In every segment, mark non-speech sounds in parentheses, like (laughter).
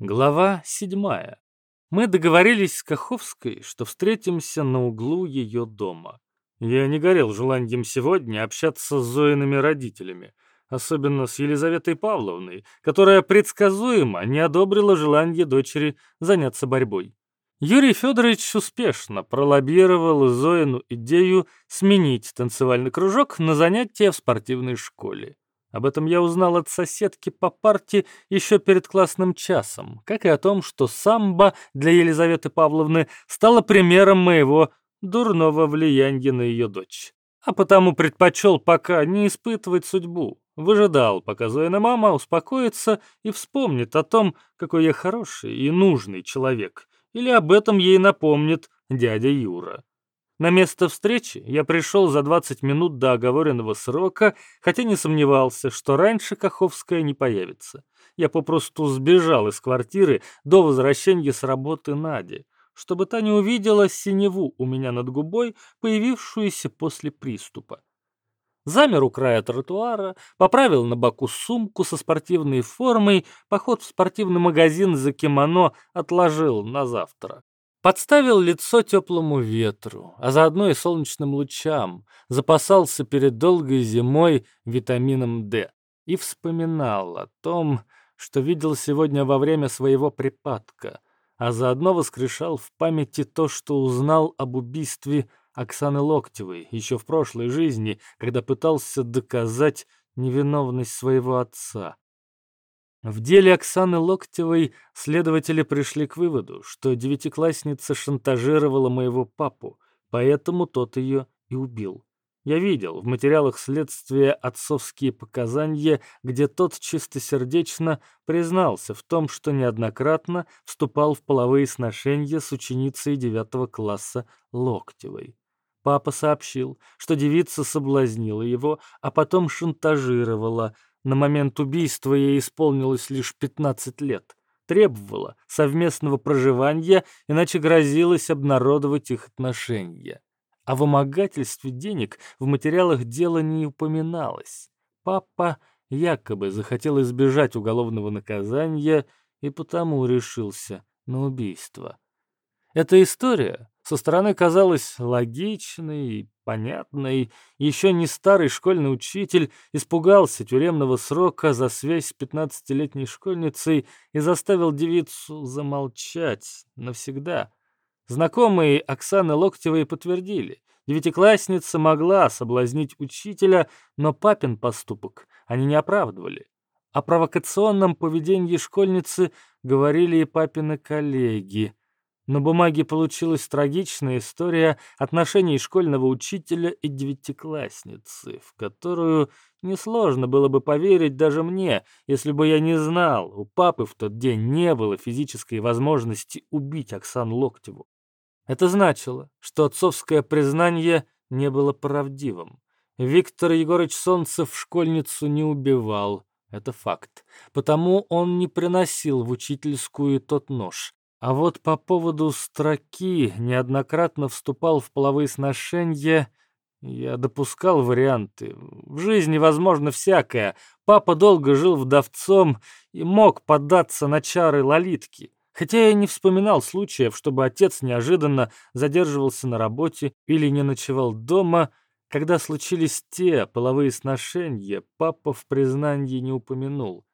Глава седьмая. Мы договорились с Каховской, что встретимся на углу ее дома. Я не горел желанием сегодня общаться с Зоиными родителями, особенно с Елизаветой Павловной, которая предсказуемо не одобрила желание дочери заняться борьбой. Юрий Федорович успешно пролоббировал Зоину идею сменить танцевальный кружок на занятия в спортивной школе. Об этом я узнал от соседки по парте еще перед классным часом, как и о том, что самбо для Елизаветы Павловны стало примером моего дурного влияния на ее дочь. А потому предпочел пока не испытывать судьбу. Выжидал, пока Зоина мама успокоится и вспомнит о том, какой я хороший и нужный человек. Или об этом ей напомнит дядя Юра. На место встречи я пришел за 20 минут до оговоренного срока, хотя не сомневался, что раньше Каховская не появится. Я попросту сбежал из квартиры до возвращения с работы Нади, чтобы та не увидела синеву у меня над губой, появившуюся после приступа. Замер у края тротуара, поправил на боку сумку со спортивной формой, поход в спортивный магазин за кимоно отложил на завтра. Подставил лицо теплому ветру, а заодно и солнечным лучам, запасался перед долгой зимой витамином D и вспоминал о том, что видел сегодня во время своего припадка, а заодно воскрешал в памяти то, что узнал об убийстве Оксаны Локтевой еще в прошлой жизни, когда пытался доказать невиновность своего отца. В деле Оксаны Локтевой следователи пришли к выводу, что девятиклассница шантажировала моего папу, поэтому тот ее и убил. Я видел в материалах следствия отцовские показания, где тот чистосердечно признался в том, что неоднократно вступал в половые сношения с ученицей девятого класса Локтевой. Папа сообщил, что девица соблазнила его, а потом шантажировала – на момент убийства ей исполнилось лишь 15 лет. Требовала совместного проживания, иначе грозилось обнародовать их отношения. О вымогательстве денег в материалах дела не упоминалось. Папа якобы захотел избежать уголовного наказания и потому решился на убийство. Эта история со стороны казалась логичной понятной. Еще не старый школьный учитель испугался тюремного срока за связь с пятнадцатилетней школьницей и заставил девицу замолчать навсегда. Знакомые Оксаны Локтевой подтвердили, девятиклассница могла соблазнить учителя, но папин поступок они не оправдывали. О провокационном поведении школьницы говорили и папины коллеги – на бумаге получилась трагичная история отношений школьного учителя и девятиклассницы, в которую несложно было бы поверить даже мне, если бы я не знал, у папы в тот день не было физической возможности убить Оксану Локтеву. Это значило, что отцовское признание не было правдивым. Виктор Егорович Солнцев школьницу не убивал, это факт. Потому он не приносил в учительскую тот нож. А вот по поводу строки неоднократно вступал в половые сношения, я допускал варианты. В жизни возможно всякое. Папа долго жил вдовцом и мог поддаться на чары лолитки. Хотя я не вспоминал случаев, чтобы отец неожиданно задерживался на работе или не ночевал дома, когда случились те половые сношения, папа в признании не упомянул.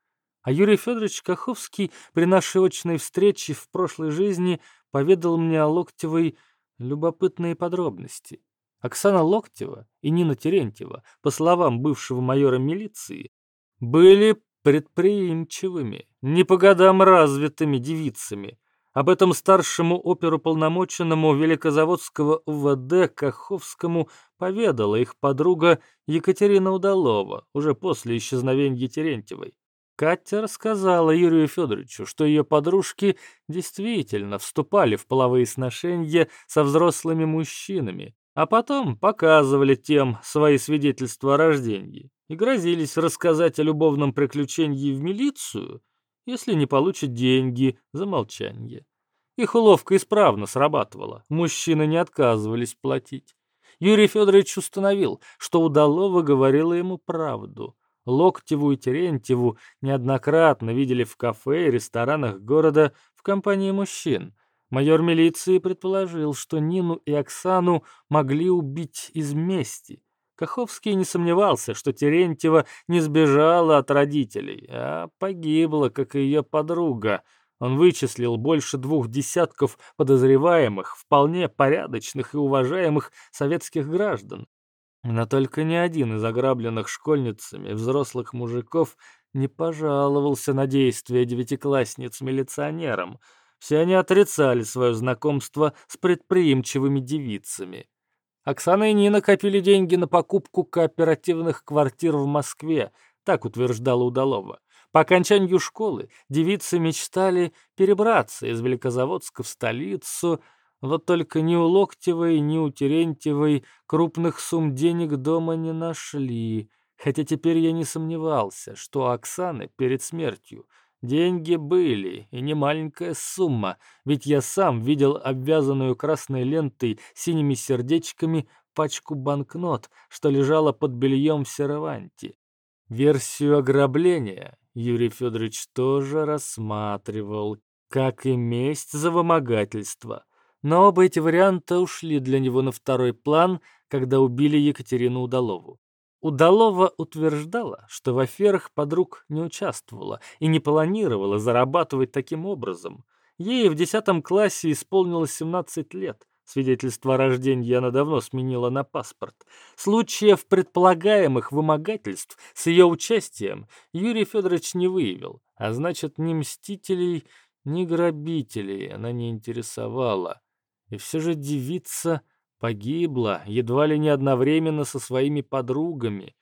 А Юрий Федорович Каховский при нашей очной встрече в прошлой жизни поведал мне о Локтевой любопытные подробности. Оксана Локтева и Нина Терентьева, по словам бывшего майора милиции, были предприимчивыми, не по годам развитыми девицами. Об этом старшему оперуполномоченному Великозаводского УВД Каховскому поведала их подруга Екатерина Удалова уже после исчезновения Терентьевой. Катя рассказала Юрию Федоровичу, что ее подружки действительно вступали в половые сношения со взрослыми мужчинами, а потом показывали тем свои свидетельства о рождении и грозились рассказать о любовном приключении в милицию, если не получат деньги за молчание. Их уловка исправно срабатывала, мужчины не отказывались платить. Юрий Федорович установил, что Удалова говорила ему правду. Локтеву и Терентьеву неоднократно видели в кафе и ресторанах города в компании мужчин. Майор милиции предположил, что Нину и Оксану могли убить из мести. Каховский не сомневался, что Терентьева не сбежала от родителей, а погибла, как и ее подруга. Он вычислил больше двух десятков подозреваемых, вполне порядочных и уважаемых советских граждан. Но только ни один из ограбленных школьницами взрослых мужиков не пожаловался на действия девятиклассниц милиционерам. Все они отрицали свое знакомство с предприимчивыми девицами. Оксана и Нина копили деньги на покупку кооперативных квартир в Москве, так утверждала Удалова. По окончанию школы девицы мечтали перебраться из Великозаводска в столицу, вот только ни у Локтевой, ни у Терентьевой крупных сумм денег дома не нашли, хотя теперь я не сомневался, что у Оксаны перед смертью деньги были, и не маленькая сумма, ведь я сам видел обвязанную красной лентой синими сердечками пачку банкнот, что лежала под бельем в серванте. Версию ограбления Юрий Федорович тоже рассматривал, как и месть за вымогательство — но оба эти варианта ушли для него на второй план, когда убили Екатерину Удалову. Удалова утверждала, что в аферах подруг не участвовала и не планировала зарабатывать таким образом. Ей в 10 классе исполнилось 17 лет. Свидетельство о рождении она давно сменила на паспорт. Случаев предполагаемых вымогательств с ее участием Юрий Федорович не выявил, а значит, ни мстителей, ни грабителей она не интересовала. И все же девица погибла едва ли не одновременно со своими подругами.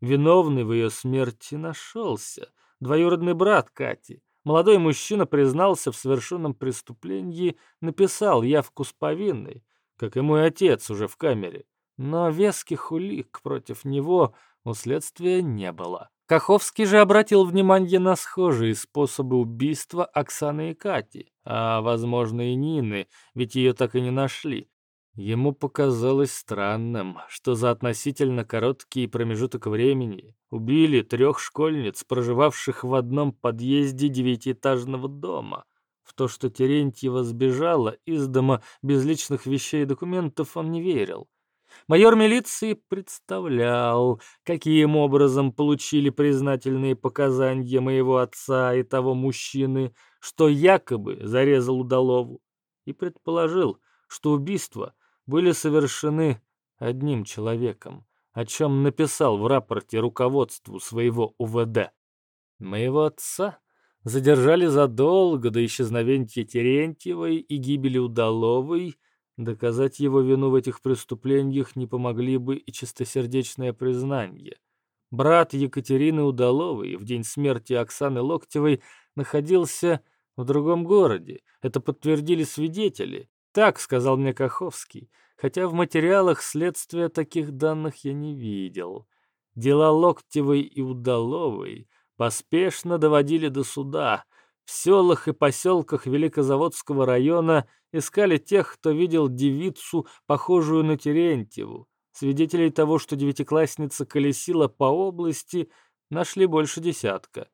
Виновный в ее смерти нашелся. Двоюродный брат Кати. Молодой мужчина признался в совершенном преступлении, написал явку с повинной, как и мой отец уже в камере. Но веских улик против него у следствия не было. Каховский же обратил внимание на схожие способы убийства Оксаны и Кати, а, возможно, и Нины, ведь ее так и не нашли. Ему показалось странным, что за относительно короткий промежуток времени убили трех школьниц, проживавших в одном подъезде девятиэтажного дома. В то, что Терентьева сбежала из дома без личных вещей и документов, он не верил. Майор милиции представлял, каким образом получили признательные показания моего отца и того мужчины, что якобы зарезал удалову, и предположил, что убийства были совершены одним человеком, о чем написал в рапорте руководству своего УВД. Моего отца задержали задолго до исчезновения Терентьевой и гибели Удаловой Доказать его вину в этих преступлениях не помогли бы и чистосердечное признание. Брат Екатерины Удаловой в день смерти Оксаны Локтевой находился в другом городе. Это подтвердили свидетели. Так сказал мне Каховский, хотя в материалах следствия таких данных я не видел. Дела Локтевой и Удаловой поспешно доводили до суда — в селах и поселках Великозаводского района искали тех, кто видел девицу, похожую на Терентьеву. Свидетелей того, что девятиклассница колесила по области, нашли больше десятка.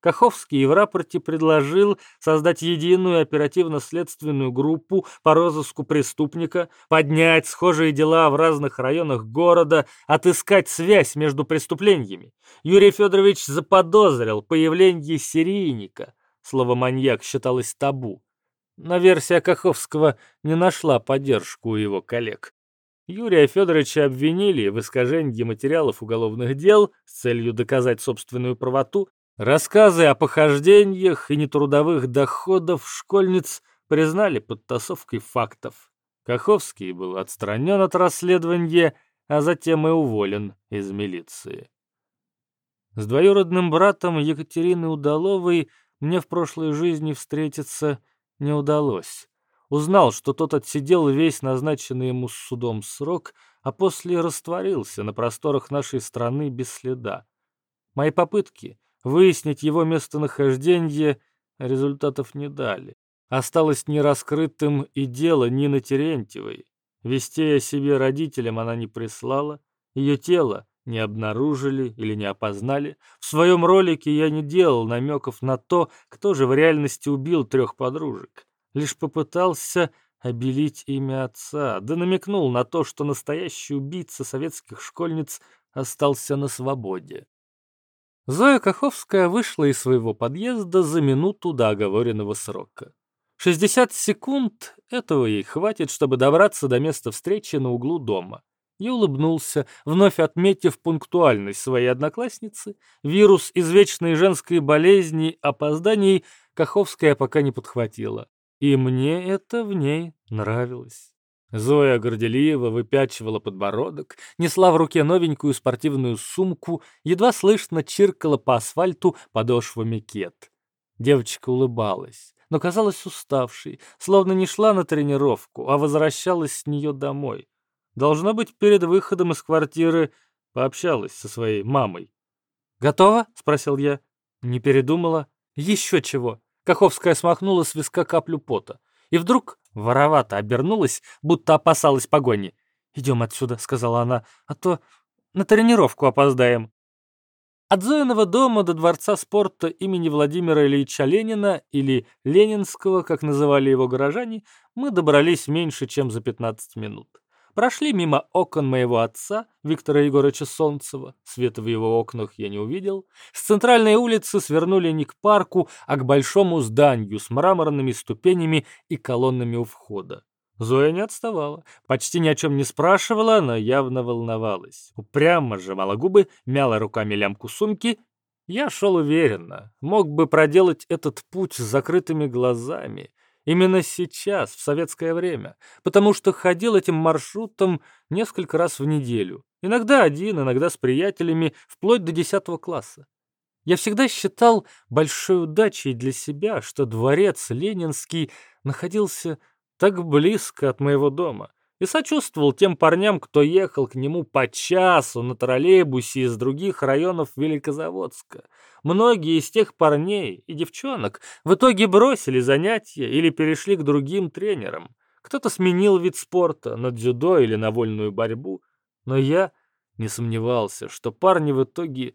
Каховский в рапорте предложил создать единую оперативно-следственную группу по розыску преступника, поднять схожие дела в разных районах города, отыскать связь между преступлениями. Юрий Федорович заподозрил появление серийника. Слово «маньяк» считалось табу. Но версия Каховского не нашла поддержку у его коллег. Юрия Федоровича обвинили в искажении материалов уголовных дел с целью доказать собственную правоту. Рассказы о похождениях и нетрудовых доходов школьниц признали подтасовкой фактов. Каховский был отстранен от расследования, а затем и уволен из милиции. С двоюродным братом Екатерины Удаловой мне в прошлой жизни встретиться не удалось. Узнал, что тот отсидел весь назначенный ему судом срок, а после растворился на просторах нашей страны без следа. Мои попытки выяснить его местонахождение результатов не дали. Осталось нераскрытым и дело Нины Терентьевой. Вестей о себе родителям она не прислала, ее тело не обнаружили или не опознали. В своем ролике я не делал намеков на то, кто же в реальности убил трех подружек. Лишь попытался обелить имя отца, да намекнул на то, что настоящий убийца советских школьниц остался на свободе. Зоя Каховская вышла из своего подъезда за минуту до оговоренного срока. 60 секунд этого ей хватит, чтобы добраться до места встречи на углу дома. Я улыбнулся, вновь отметив пунктуальность своей одноклассницы. Вирус извечной женской болезни, опозданий Каховская пока не подхватила. И мне это в ней нравилось. Зоя горделиво выпячивала подбородок, несла в руке новенькую спортивную сумку, едва слышно чиркала по асфальту подошвами кет. Девочка улыбалась, но казалась уставшей, словно не шла на тренировку, а возвращалась с нее домой. Должно быть, перед выходом из квартиры пообщалась со своей мамой. «Готова?» — спросил я. Не передумала. «Еще чего?» Каховская смахнула с виска каплю пота. И вдруг воровато обернулась, будто опасалась погони. «Идем отсюда», — сказала она, — «а то на тренировку опоздаем». От Зоиного дома до Дворца спорта имени Владимира Ильича Ленина, или Ленинского, как называли его горожане, мы добрались меньше, чем за 15 минут прошли мимо окон моего отца, Виктора Егоровича Солнцева, света в его окнах я не увидел, с центральной улицы свернули не к парку, а к большому зданию с мраморными ступенями и колоннами у входа. Зоя не отставала, почти ни о чем не спрашивала, но явно волновалась. Упрямо сжимала губы, мяла руками лямку сумки. Я шел уверенно, мог бы проделать этот путь с закрытыми глазами, Именно сейчас, в советское время, потому что ходил этим маршрутом несколько раз в неделю. Иногда один, иногда с приятелями, вплоть до 10 класса. Я всегда считал большой удачей для себя, что дворец Ленинский находился так близко от моего дома и сочувствовал тем парням, кто ехал к нему по часу на троллейбусе из других районов Великозаводска. Многие из тех парней и девчонок в итоге бросили занятия или перешли к другим тренерам. Кто-то сменил вид спорта на дзюдо или на вольную борьбу. Но я не сомневался, что парни в итоге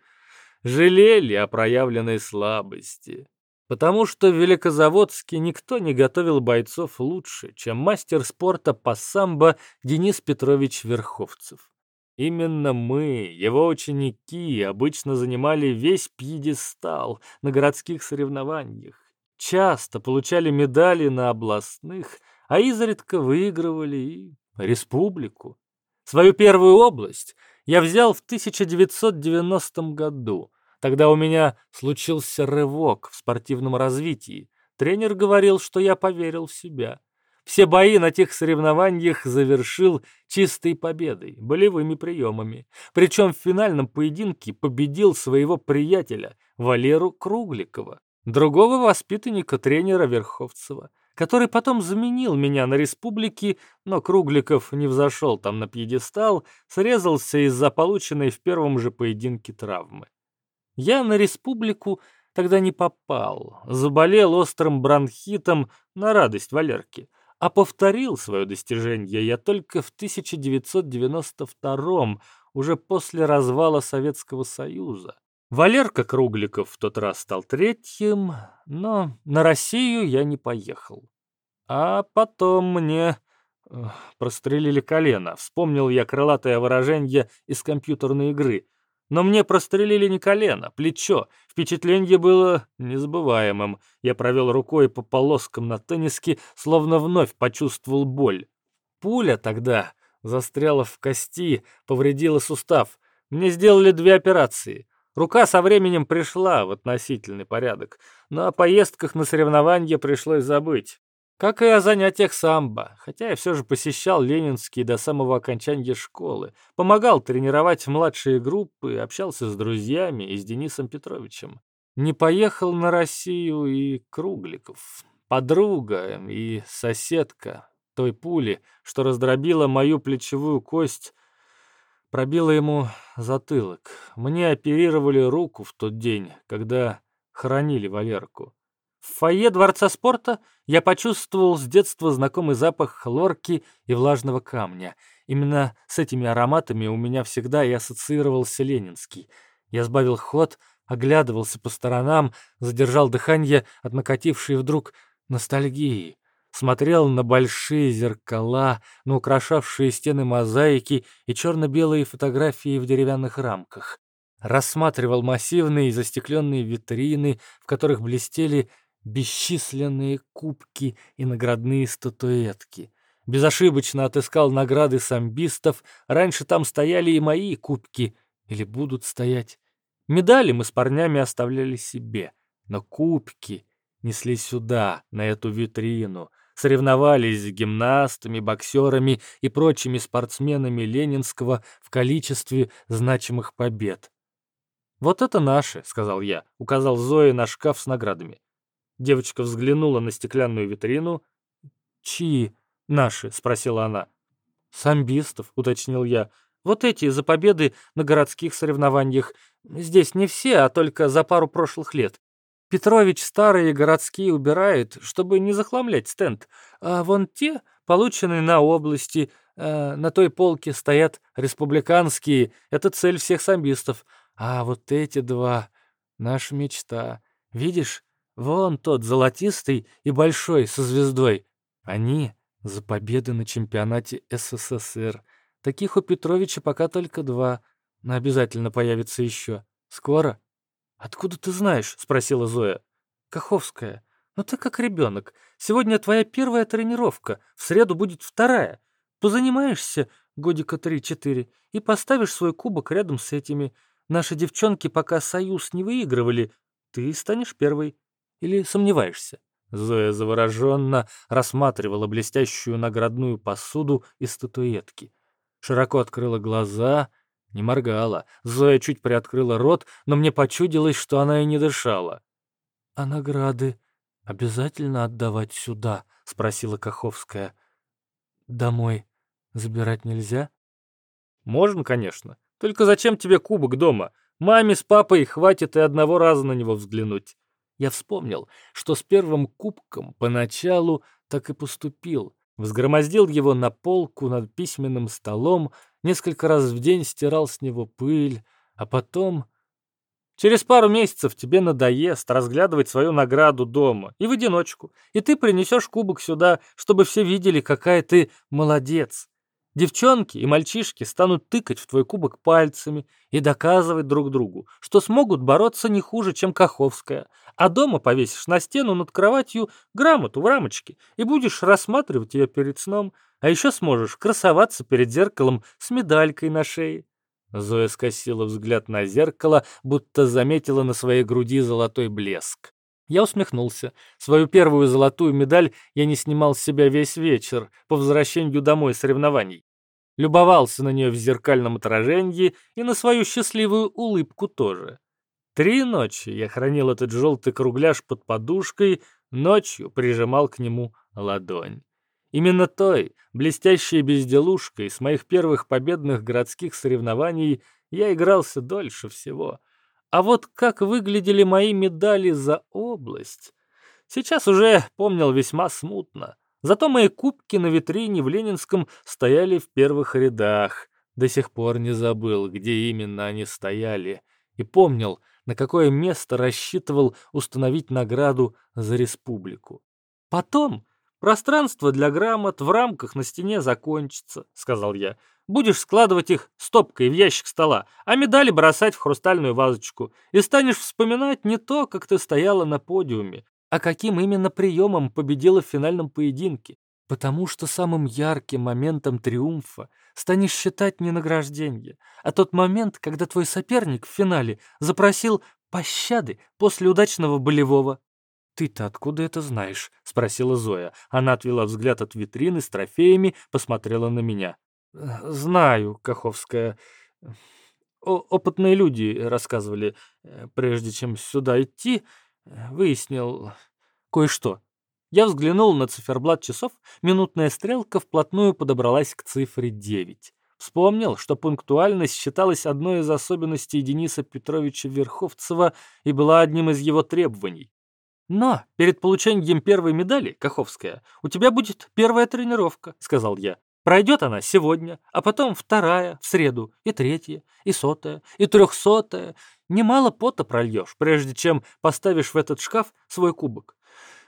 жалели о проявленной слабости потому что в Великозаводске никто не готовил бойцов лучше, чем мастер спорта по самбо Денис Петрович Верховцев. Именно мы, его ученики, обычно занимали весь пьедестал на городских соревнованиях, часто получали медали на областных, а изредка выигрывали и республику. Свою первую область я взял в 1990 году, Тогда у меня случился рывок в спортивном развитии. Тренер говорил, что я поверил в себя. Все бои на тех соревнованиях завершил чистой победой, болевыми приемами. Причем в финальном поединке победил своего приятеля Валеру Кругликова, другого воспитанника тренера Верховцева, который потом заменил меня на республике, но Кругликов не взошел там на пьедестал, срезался из-за полученной в первом же поединке травмы. Я на республику тогда не попал, заболел острым бронхитом на радость Валерке, а повторил свое достижение я только в 1992 уже после развала Советского Союза. Валерка Кругликов в тот раз стал третьим, но на Россию я не поехал. А потом мне прострелили колено. Вспомнил я крылатое выражение из компьютерной игры. Но мне прострелили не колено, плечо. Впечатление было незабываемым. Я провел рукой по полоскам на тенниске, словно вновь почувствовал боль. Пуля тогда застряла в кости, повредила сустав. Мне сделали две операции. Рука со временем пришла в относительный порядок, но о поездках на соревнования пришлось забыть. Как и о занятиях самбо, хотя я все же посещал ленинские до самого окончания школы, помогал тренировать младшие группы, общался с друзьями и с Денисом Петровичем. Не поехал на Россию и Кругликов, подруга и соседка той пули, что раздробила мою плечевую кость, пробила ему затылок. Мне оперировали руку в тот день, когда хоронили Валерку. В фойе Дворца спорта я почувствовал с детства знакомый запах хлорки и влажного камня. Именно с этими ароматами у меня всегда и ассоциировался Ленинский. Я сбавил ход, оглядывался по сторонам, задержал дыхание от накатившей вдруг ностальгии. Смотрел на большие зеркала, на украшавшие стены мозаики и черно-белые фотографии в деревянных рамках. Рассматривал массивные застекленные витрины, в которых блестели бесчисленные кубки и наградные статуэтки. Безошибочно отыскал награды самбистов, раньше там стояли и мои кубки, или будут стоять. Медали мы с парнями оставляли себе, но кубки несли сюда, на эту витрину, соревновались с гимнастами, боксерами и прочими спортсменами Ленинского в количестве значимых побед. «Вот это наши», — сказал я, указал Зое на шкаф с наградами. Девочка взглянула на стеклянную витрину. «Чьи наши?» — спросила она. «Самбистов», — уточнил я. «Вот эти за победы на городских соревнованиях. Здесь не все, а только за пару прошлых лет. Петрович старые городские убирает, чтобы не захламлять стенд. А вон те, полученные на области, э, на той полке стоят республиканские. Это цель всех самбистов. А вот эти два — наша мечта. Видишь, Вон тот золотистый и большой со звездой. Они за победы на чемпионате СССР. Таких у Петровича пока только два, но обязательно появится еще. Скоро? Откуда ты знаешь? спросила Зоя. Каховская. Ну ты как ребенок. Сегодня твоя первая тренировка, в среду будет вторая. Позанимаешься годика три-четыре и поставишь свой кубок рядом с этими. Наши девчонки пока союз не выигрывали, ты станешь первой. Или сомневаешься?» Зоя завороженно рассматривала блестящую наградную посуду и статуэтки. Широко открыла глаза, не моргала. Зоя чуть приоткрыла рот, но мне почудилось, что она и не дышала. «А награды обязательно отдавать сюда?» — спросила Каховская. «Домой забирать нельзя?» «Можно, конечно. Только зачем тебе кубок дома? Маме с папой хватит и одного раза на него взглянуть. Я вспомнил, что с первым кубком поначалу так и поступил. Взгромоздил его на полку над письменным столом, несколько раз в день стирал с него пыль, а потом... Через пару месяцев тебе надоест разглядывать свою награду дома и в одиночку, и ты принесешь кубок сюда, чтобы все видели, какая ты молодец. Девчонки и мальчишки станут тыкать в твой кубок пальцами и доказывать друг другу, что смогут бороться не хуже, чем Каховская, а дома повесишь на стену над кроватью грамоту в рамочке и будешь рассматривать ее перед сном, а еще сможешь красоваться перед зеркалом с медалькой на шее. Зоя скосила взгляд на зеркало, будто заметила на своей груди золотой блеск. Я усмехнулся. Свою первую золотую медаль я не снимал с себя весь вечер по возвращению домой соревнований. Любовался на нее в зеркальном отражении и на свою счастливую улыбку тоже. Три ночи я хранил этот желтый кругляш под подушкой, ночью прижимал к нему ладонь. Именно той, блестящей безделушкой с моих первых победных городских соревнований я игрался дольше всего — а вот как выглядели мои медали за область, сейчас уже помнил весьма смутно. Зато мои кубки на витрине в Ленинском стояли в первых рядах. До сих пор не забыл, где именно они стояли. И помнил, на какое место рассчитывал установить награду за республику. Потом пространство для грамот в рамках на стене закончится, сказал я. Будешь складывать их стопкой в ящик стола, а медали бросать в хрустальную вазочку. И станешь вспоминать не то, как ты стояла на подиуме, а каким именно приемом победила в финальном поединке. Потому что самым ярким моментом триумфа станешь считать не награждение, а тот момент, когда твой соперник в финале запросил пощады после удачного болевого. «Ты-то откуда это знаешь?» — спросила Зоя. Она отвела взгляд от витрины с трофеями, посмотрела на меня. Знаю, Каховская. О опытные люди рассказывали, э, прежде чем сюда идти, э, выяснил кое-что. Я взглянул на циферблат часов, минутная стрелка вплотную подобралась к цифре 9. Вспомнил, что пунктуальность считалась одной из особенностей Дениса Петровича Верховцева и была одним из его требований. «Но перед получением первой медали, Каховская, у тебя будет первая тренировка», — сказал я. «Пройдет она сегодня, а потом вторая в среду, и третья, и сотая, и трехсотая. Немало пота прольешь, прежде чем поставишь в этот шкаф свой кубок.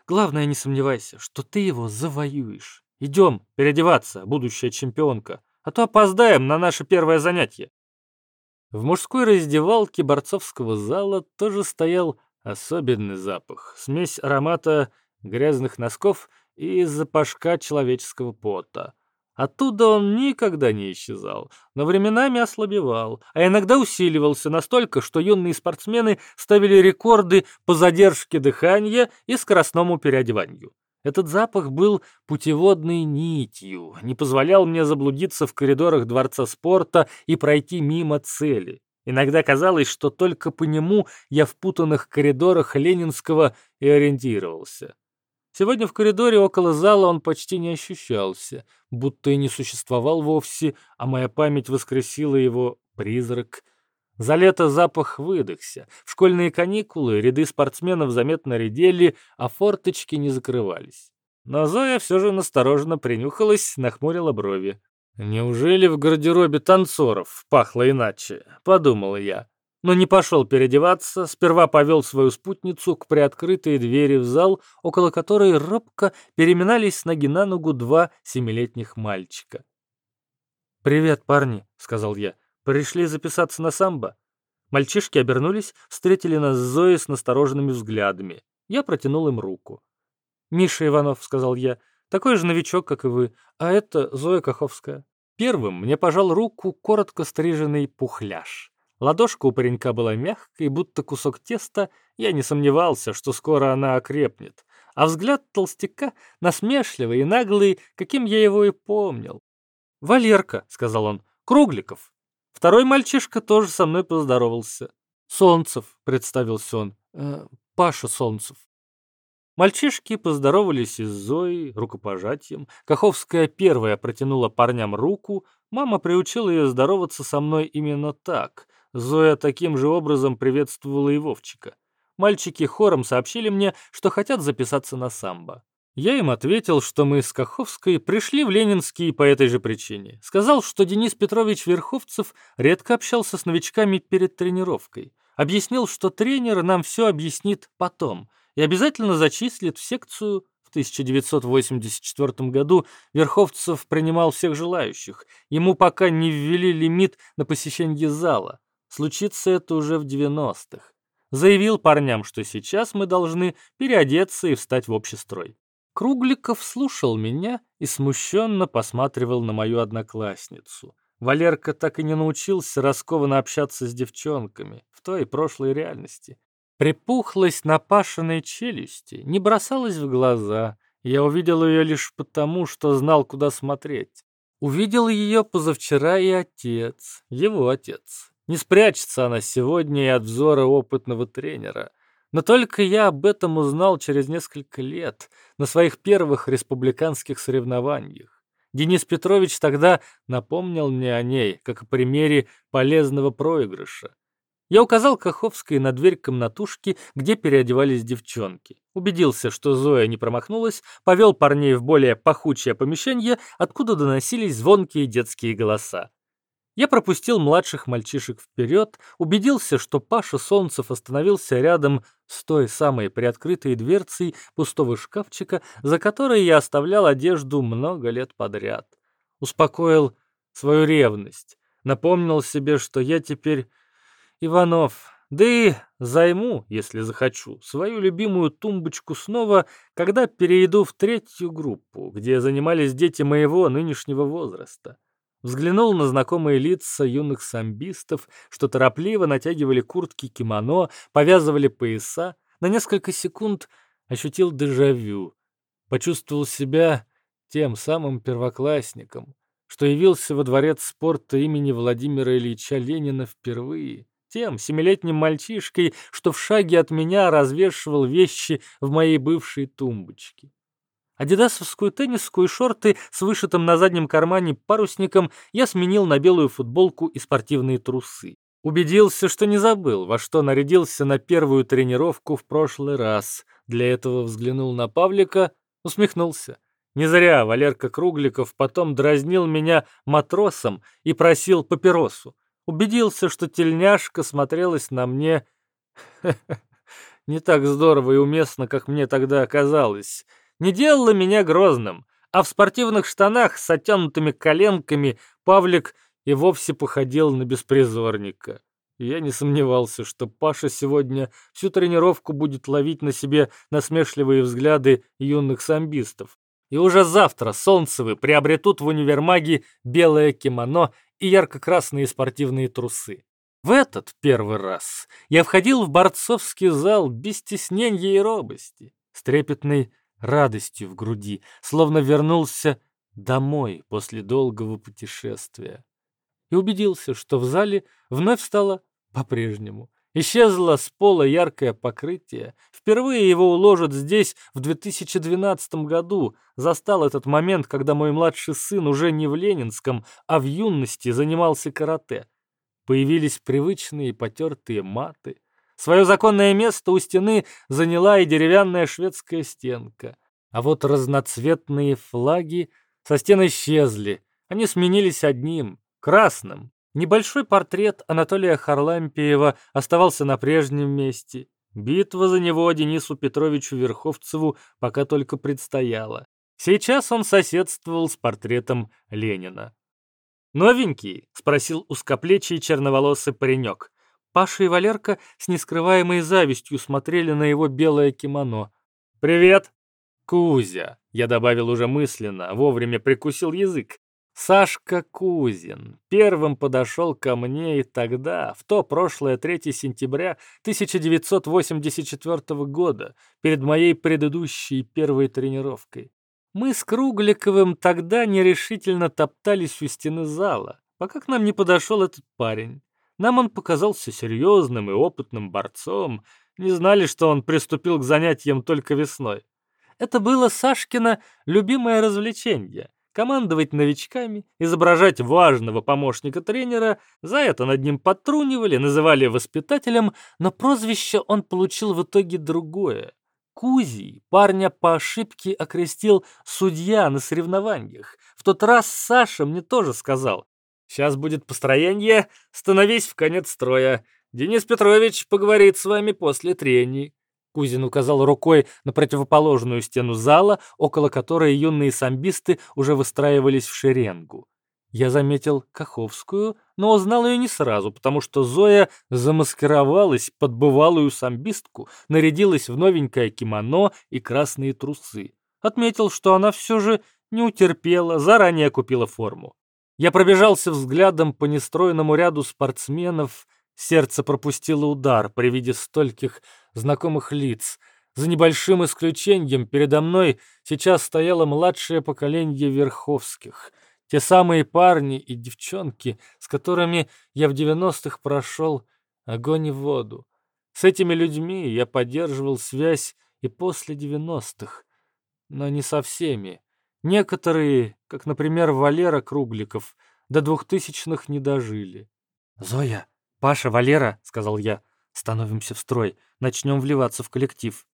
Главное, не сомневайся, что ты его завоюешь. Идем переодеваться, будущая чемпионка, а то опоздаем на наше первое занятие». В мужской раздевалке борцовского зала тоже стоял особенный запах, смесь аромата грязных носков и запашка человеческого пота. Оттуда он никогда не исчезал, но временами ослабевал, а иногда усиливался настолько, что юные спортсмены ставили рекорды по задержке дыхания и скоростному переодеванию. Этот запах был путеводной нитью, не позволял мне заблудиться в коридорах Дворца спорта и пройти мимо цели. Иногда казалось, что только по нему я в путанных коридорах Ленинского и ориентировался. Сегодня в коридоре около зала он почти не ощущался, будто и не существовал вовсе, а моя память воскресила его призрак. За лето запах выдохся. В школьные каникулы ряды спортсменов заметно редели, а форточки не закрывались. Но Зоя все же настороженно принюхалась, нахмурила брови. «Неужели в гардеробе танцоров пахло иначе?» — подумал я но не пошел переодеваться, сперва повел свою спутницу к приоткрытой двери в зал, около которой робко переминались с ноги на ногу два семилетних мальчика. «Привет, парни», — сказал я. «Пришли записаться на самбо?» Мальчишки обернулись, встретили нас с Зоей с настороженными взглядами. Я протянул им руку. «Миша Иванов», — сказал я, — «такой же новичок, как и вы, а это Зоя Каховская». Первым мне пожал руку коротко стриженный пухляш. Ладошка у паренька была мягкой, будто кусок теста, я не сомневался, что скоро она окрепнет. А взгляд толстяка насмешливый и наглый, каким я его и помнил. «Валерка», — сказал он, — «Кругликов». Второй мальчишка тоже со мной поздоровался. «Солнцев», — представился он, э, «Паша Солнцев». Мальчишки поздоровались с Зоей рукопожатием. Каховская первая протянула парням руку. Мама приучила ее здороваться со мной именно так. Зоя таким же образом приветствовала и Вовчика. Мальчики хором сообщили мне, что хотят записаться на самбо. Я им ответил, что мы с Каховской пришли в Ленинский по этой же причине. Сказал, что Денис Петрович Верховцев редко общался с новичками перед тренировкой. Объяснил, что тренер нам все объяснит потом и обязательно зачислит в секцию в 1984 году Верховцев принимал всех желающих. Ему пока не ввели лимит на посещение зала. Случится это уже в 90-х. Заявил парням, что сейчас мы должны переодеться и встать в общий строй. Кругликов слушал меня и смущенно посматривал на мою одноклассницу. Валерка так и не научился раскованно общаться с девчонками в той прошлой реальности. Припухлость на пашиной челюсти не бросалась в глаза. Я увидел ее лишь потому, что знал, куда смотреть. Увидел ее позавчера и отец, его отец. Не спрячется она сегодня и от взора опытного тренера. Но только я об этом узнал через несколько лет, на своих первых республиканских соревнованиях. Денис Петрович тогда напомнил мне о ней, как о примере полезного проигрыша. Я указал Каховской на дверь комнатушки, где переодевались девчонки. Убедился, что Зоя не промахнулась, повел парней в более пахучее помещение, откуда доносились звонкие детские голоса. Я пропустил младших мальчишек вперед, убедился, что Паша Солнцев остановился рядом с той самой приоткрытой дверцей пустого шкафчика, за которой я оставлял одежду много лет подряд. Успокоил свою ревность, напомнил себе, что я теперь Иванов, да и займу, если захочу, свою любимую тумбочку снова, когда перейду в третью группу, где занимались дети моего нынешнего возраста. Взглянул на знакомые лица юных самбистов, что торопливо натягивали куртки кимоно, повязывали пояса, на несколько секунд ощутил дежавю, почувствовал себя тем самым первоклассником, что явился во дворец спорта имени Владимира Ильича Ленина впервые, тем семилетним мальчишкой, что в шаге от меня развешивал вещи в моей бывшей тумбочке. Адидасовскую теннисскую шорты с вышитым на заднем кармане парусником я сменил на белую футболку и спортивные трусы. Убедился, что не забыл, во что нарядился на первую тренировку в прошлый раз. Для этого взглянул на Павлика, усмехнулся. Не зря Валерка Кругликов потом дразнил меня матросом и просил папиросу. Убедился, что тельняшка смотрелась на мне (laughs) не так здорово и уместно, как мне тогда оказалось. Не делала меня грозным, а в спортивных штанах с оттянутыми коленками Павлик и вовсе походил на беспризорника. Я не сомневался, что Паша сегодня всю тренировку будет ловить на себе насмешливые взгляды юных самбистов. И уже завтра Солнцевы приобретут в универмаге белое кимоно и ярко-красные спортивные трусы. В этот первый раз я входил в борцовский зал без стеснения и робости, с трепетной радостью в груди, словно вернулся домой после долгого путешествия и убедился, что в зале вновь стало по-прежнему. Исчезло с пола яркое покрытие. Впервые его уложат здесь в 2012 году. Застал этот момент, когда мой младший сын уже не в Ленинском, а в юности занимался карате. Появились привычные потертые маты. Свое законное место у стены заняла и деревянная шведская стенка. А вот разноцветные флаги со стен исчезли. Они сменились одним красным. Небольшой портрет Анатолия Харлампиева оставался на прежнем месте. Битва за него Денису Петровичу Верховцеву пока только предстояла. Сейчас он соседствовал с портретом Ленина. «Новенький?» — спросил узкоплечий черноволосый паренек. Паша и Валерка с нескрываемой завистью смотрели на его белое кимоно. «Привет!» «Кузя!» — я добавил уже мысленно, вовремя прикусил язык. Сашка Кузин первым подошел ко мне и тогда, в то прошлое 3 сентября 1984 года, перед моей предыдущей первой тренировкой. Мы с Кругликовым тогда нерешительно топтались у стены зала, пока к нам не подошел этот парень. Нам он показался серьезным и опытным борцом, не знали, что он приступил к занятиям только весной. Это было Сашкино любимое развлечение командовать новичками, изображать важного помощника тренера, за это над ним подтрунивали, называли воспитателем, но прозвище он получил в итоге другое. Кузий парня по ошибке окрестил судья на соревнованиях. В тот раз Саша мне тоже сказал, «Сейчас будет построение, становись в конец строя. Денис Петрович поговорит с вами после трений». Кузин указал рукой на противоположную стену зала, около которой юные самбисты уже выстраивались в шеренгу. Я заметил Каховскую, но узнал ее не сразу, потому что Зоя замаскировалась под бывалую самбистку, нарядилась в новенькое кимоно и красные трусы. Отметил, что она все же не утерпела, заранее купила форму. Я пробежался взглядом по нестроенному ряду спортсменов, сердце пропустило удар при виде стольких знакомых лиц. За небольшим исключением передо мной сейчас стояло младшее поколение Верховских. Те самые парни и девчонки, с которыми я в девяностых прошел огонь и воду. С этими людьми я поддерживал связь и после девяностых, но не со всеми. Некоторые, как, например, Валера Кругликов, до двухтысячных не дожили. «Зоя, Паша, Валера», — сказал я, — «становимся в строй начнем вливаться в коллектив.